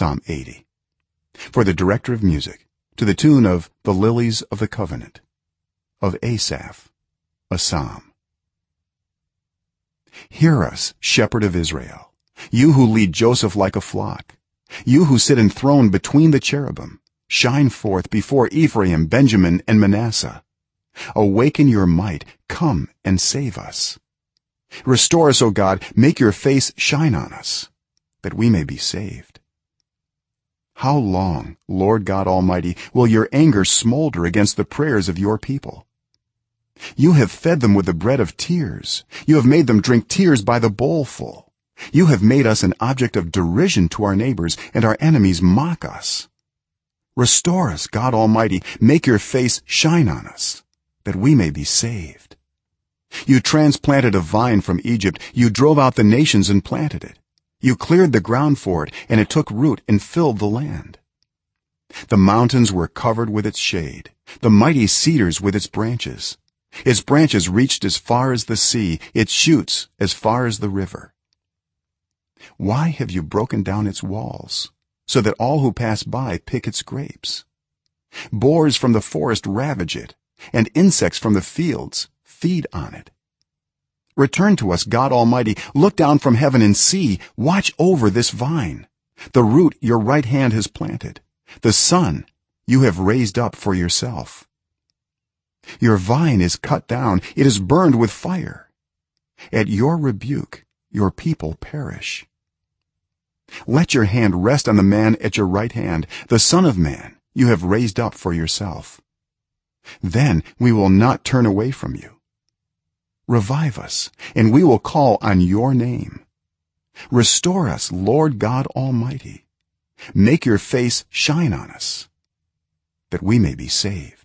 psalm 80 for the director of music to the tune of the lilies of the covenant of asaph a psalm. Hear us shepherd of israel you who lead joseph like a flock you who sit enthroned between the cherubim shine forth before ephraim benjamin and manasseh. Awaken your might come and save us. Restore us o god make your face shine on us that we may be saved how long lord god almighty will your anger smolder against the prayers of your people? You have fed them with the bread of tears. You have made them drink tears by the bowlful. You have made us an object of derision to our neighbors and our enemies mock us. Restore us god almighty. Make your face shine on us that we may be saved. You transplanted a vine from egypt. You drove out the nations and planted it you cleared the ground for it and it took root and filled the land. The mountains were covered with its shade the mighty cedars with its branches. Its branches reached as far as the sea its shoots as far as the river. Why have you broken down its walls so that all who pass by pick its grapes? Boars from the forest ravage it and insects from the fields feed on it return to us god almighty. Look down from heaven and see. Watch over this vine. The root your right hand has planted. The son you have raised up for yourself. Your vine is cut down. It is burned with fire. At your rebuke your people perish. Let your hand rest on the man at your right hand the son of man you have raised up for yourself. Then we will not turn away from you revive us and we will call on your name. Restore us lord god almighty. Make your face shine on us that we may be saved